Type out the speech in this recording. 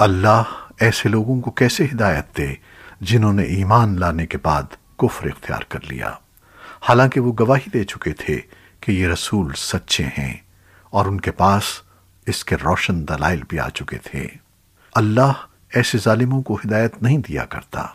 اللہ ایسے لوگوں کو کیسے ہدایت دے جنہوں نے ایمان لانے کے بعد کفر اختیار کر لیا؟ حالانکہ وہ گواہی دے چکے تھے کہ یہ رسول سچے ہیں اور ان کے پاس اس کے روشن دلائل بھی آ چکے تھے۔ اللہ ایسے ظالموں کو ہدایت نہیں دیا کرتا۔